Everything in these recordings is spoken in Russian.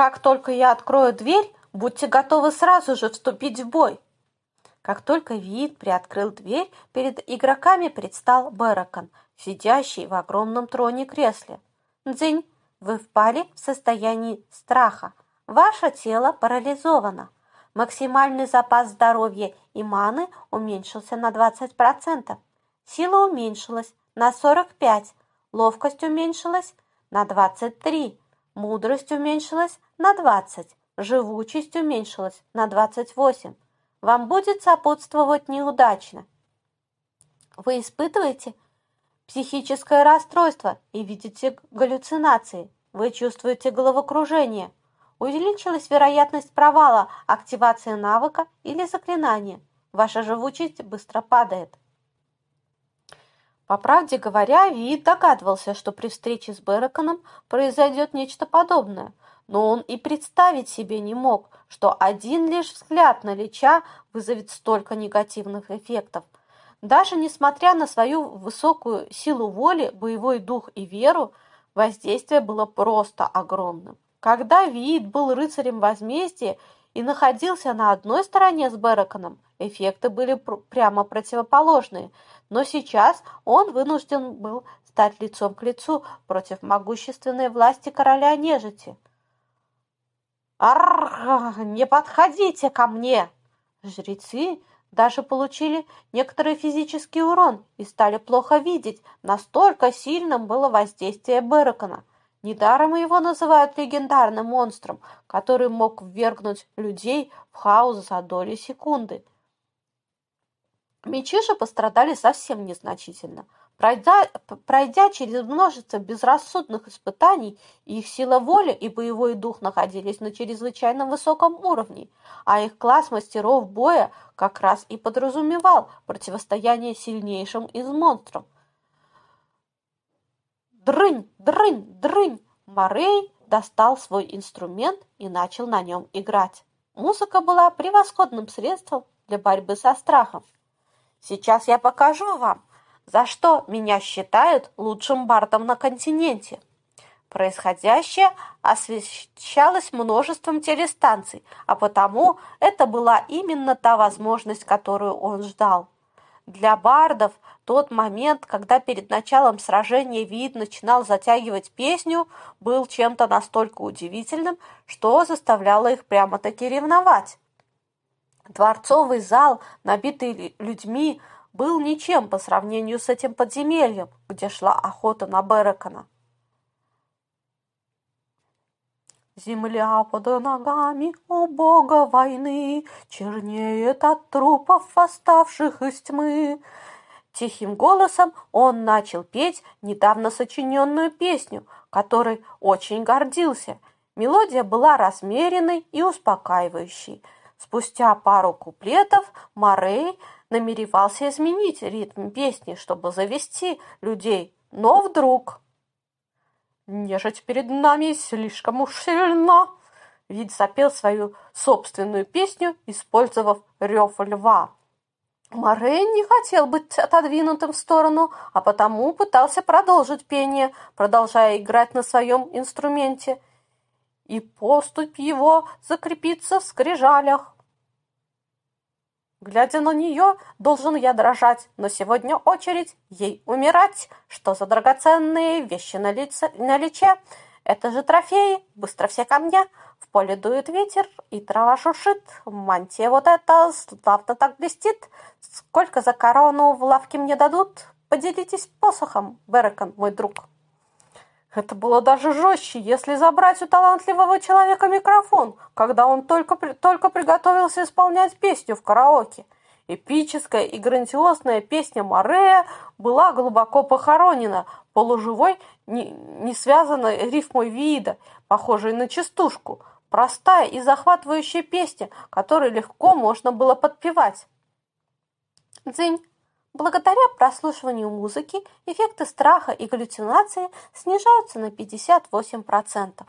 как только я открою дверь, будьте готовы сразу же вступить в бой. Как только Вид приоткрыл дверь, перед игроками предстал Беракон, сидящий в огромном троне кресле. Дзынь, вы впали в состояние страха. Ваше тело парализовано. Максимальный запас здоровья и маны уменьшился на 20%. Сила уменьшилась на 45%. Ловкость уменьшилась на 23%. Мудрость уменьшилась на 20%. Живучесть уменьшилась на 28%. Вам будет сопутствовать неудачно. Вы испытываете психическое расстройство и видите галлюцинации. Вы чувствуете головокружение. Увеличилась вероятность провала, активации навыка или заклинания. Ваша живучесть быстро падает. По правде говоря, Виит догадывался, что при встрече с Бераконом произойдет нечто подобное, но он и представить себе не мог, что один лишь взгляд на Лича вызовет столько негативных эффектов. Даже несмотря на свою высокую силу воли, боевой дух и веру, воздействие было просто огромным. Когда Виит был рыцарем возмездия и находился на одной стороне с Бераконом, эффекты были пр прямо противоположные, но сейчас он вынужден был стать лицом к лицу против могущественной власти короля нежити – Арр, не подходите ко мне! Жрецы даже получили некоторый физический урон и стали плохо видеть, настолько сильным было воздействие Беракона. Недаром его называют легендарным монстром, который мог ввергнуть людей в хаос за доли секунды. Мечи же пострадали совсем незначительно – Пройдя, пройдя через множество безрассудных испытаний, их сила воли и боевой дух находились на чрезвычайно высоком уровне, а их класс мастеров боя как раз и подразумевал противостояние сильнейшим из монстров. Дрынь, дрынь, дрынь! Морей достал свой инструмент и начал на нем играть. Музыка была превосходным средством для борьбы со страхом. Сейчас я покажу вам, за что меня считают лучшим бардом на континенте. Происходящее освещалось множеством телестанций, а потому это была именно та возможность, которую он ждал. Для бардов тот момент, когда перед началом сражения вид начинал затягивать песню, был чем-то настолько удивительным, что заставляло их прямо-таки ревновать. Дворцовый зал, набитый людьми, был ничем по сравнению с этим подземельем, где шла охота на Берекона. Земля под ногами у бога войны чернеет от трупов, восставших из тьмы. Тихим голосом он начал петь недавно сочиненную песню, которой очень гордился. Мелодия была размеренной и успокаивающей. Спустя пару куплетов Морей намеревался изменить ритм песни, чтобы завести людей, но вдруг... Нежить перед нами слишком уж сильна. Вид запел свою собственную песню, использовав рев льва. Морей не хотел быть отодвинутым в сторону, а потому пытался продолжить пение, продолжая играть на своем инструменте. И поступь его закрепится в скрижалях. Глядя на нее, должен я дрожать, но сегодня очередь ей умирать. Что за драгоценные вещи на, лице, на личе? Это же трофеи, быстро все ко мне. В поле дует ветер, и трава шушит. Мантия вот эта славно так блестит. Сколько за корону в лавке мне дадут? Поделитесь посохом, Берекон, мой друг. Это было даже жестче, если забрать у талантливого человека микрофон, когда он только, только приготовился исполнять песню в караоке. Эпическая и грандиозная песня Морея была глубоко похоронена, полуживой, не, не связанной рифмой вида, похожей на частушку. Простая и захватывающая песня, которой легко можно было подпевать. Дзынь, Благодаря прослушиванию музыки эффекты страха и галлюцинации снижаются на 58%.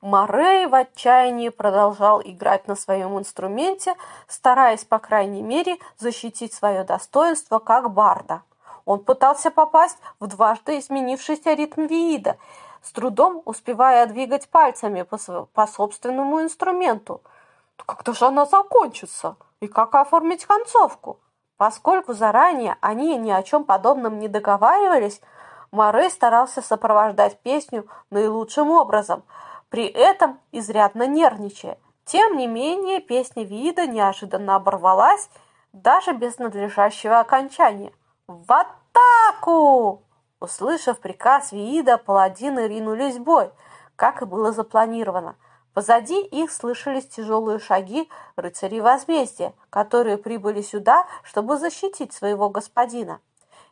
Морей в отчаянии продолжал играть на своем инструменте, стараясь, по крайней мере, защитить свое достоинство как барда. Он пытался попасть в дважды изменившийся ритм Виида, с трудом успевая двигать пальцами по, по собственному инструменту. Когда же она закончится? И как оформить концовку? Поскольку заранее они ни о чем подобном не договаривались, Морей старался сопровождать песню наилучшим образом, при этом изрядно нервничая. Тем не менее, песня вида неожиданно оборвалась, даже без надлежащего окончания. «В атаку!» Услышав приказ Виида, паладины ринулись в бой, как и было запланировано. Позади их слышались тяжелые шаги рыцарей возмездия, которые прибыли сюда, чтобы защитить своего господина.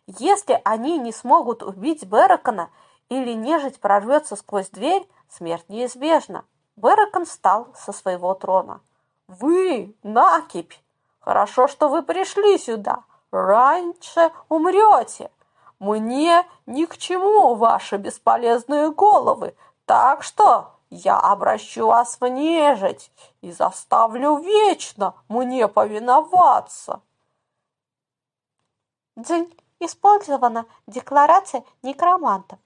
Если они не смогут убить Беракона или нежить прорвется сквозь дверь, смерть неизбежна. Беракон встал со своего трона. «Вы, накипь! Хорошо, что вы пришли сюда. Раньше умрете. Мне ни к чему ваши бесполезные головы, так что я обращу вас в нежить и заставлю вечно мне повиноваться. Дзынь, использована декларация некроманта.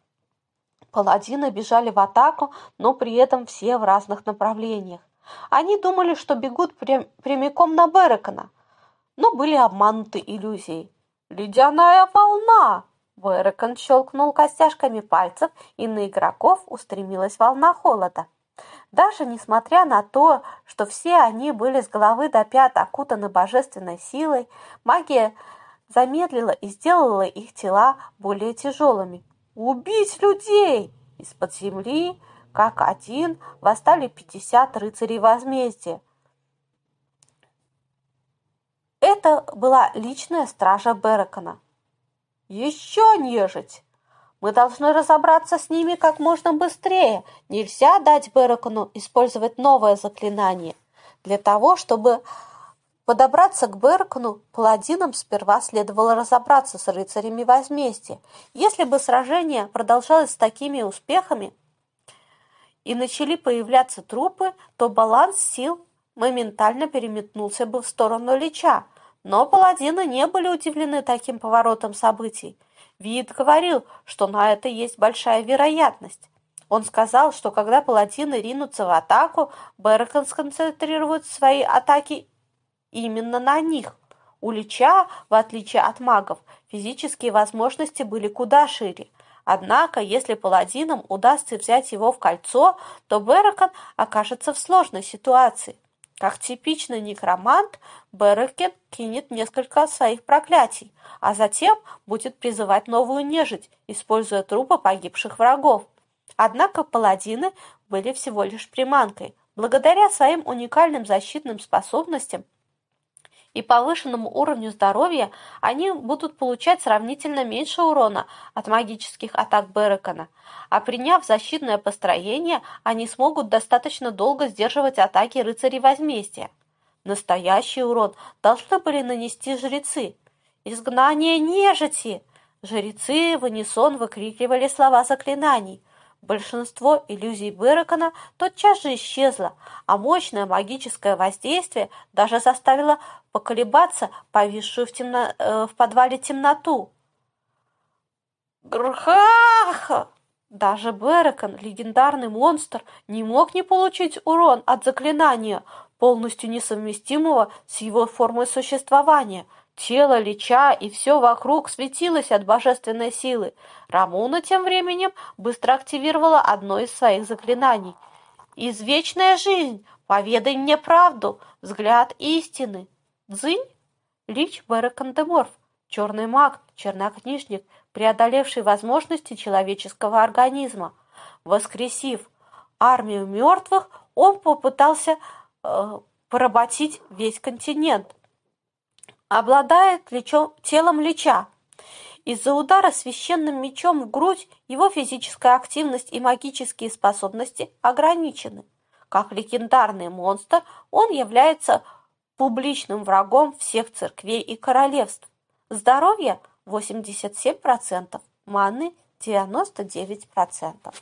Паладины бежали в атаку, но при этом все в разных направлениях. Они думали, что бегут прям, прямиком на Берекона, но были обмануты иллюзией. «Ледяная волна!» Бойрекон щелкнул костяшками пальцев, и на игроков устремилась волна холода. Даже несмотря на то, что все они были с головы до пят окутаны божественной силой, магия замедлила и сделала их тела более тяжелыми. «Убить людей!» Из-под земли, как один, восстали пятьдесят рыцарей возмездия. Это была личная стража Берекона. Еще нежить! Мы должны разобраться с ними как можно быстрее. Нельзя дать Беракону использовать новое заклинание. Для того, чтобы подобраться к Беракону, паладинам сперва следовало разобраться с рыцарями возмездия. Если бы сражение продолжалось с такими успехами и начали появляться трупы, то баланс сил моментально переметнулся бы в сторону Лича – но паладины не были удивлены таким поворотом событий. Вид говорил, что на это есть большая вероятность. Он сказал, что когда паладины ринутся в атаку, Беракон сконцентрирует свои атаки именно на них. У Лича, в отличие от магов, физические возможности были куда шире. Однако, если паладинам удастся взять его в кольцо, то Беракон окажется в сложной ситуации. Как типичный некромант, Берекен кинет несколько своих проклятий, а затем будет призывать новую нежить, используя трупы погибших врагов. Однако паладины были всего лишь приманкой. Благодаря своим уникальным защитным способностям и повышенному уровню здоровья они будут получать сравнительно меньше урона от магических атак Берекона, а приняв защитное построение, они смогут достаточно долго сдерживать атаки рыцарей возмездия. Настоящий урон должны были нанести жрецы. «Изгнание нежити!» Жрецы в унисон выкрикивали слова заклинаний. Большинство иллюзий Берекона тотчас же исчезло, а мощное магическое воздействие даже заставило поколебаться повисшую в, темно... э, в подвале темноту. Грхах! Даже Берекон, легендарный монстр, не мог не получить урон от заклинания, полностью несовместимого с его формой существования – Тело Лича и все вокруг светилось от божественной силы. Рамуна тем временем быстро активировала одно из своих заклинаний. «Извечная жизнь! Поведай мне правду! Взгляд истины!» Дзынь? Лич Берекандеморф, черный маг, чернокнижник, преодолевший возможности человеческого организма. Воскресив армию мертвых, он попытался э, поработить весь континент обладает лечом, телом лича. Из-за удара священным мечом в грудь его физическая активность и магические способности ограничены. Как легендарный монстр, он является публичным врагом всех церквей и королевств. Здоровье 87%, маны 99%.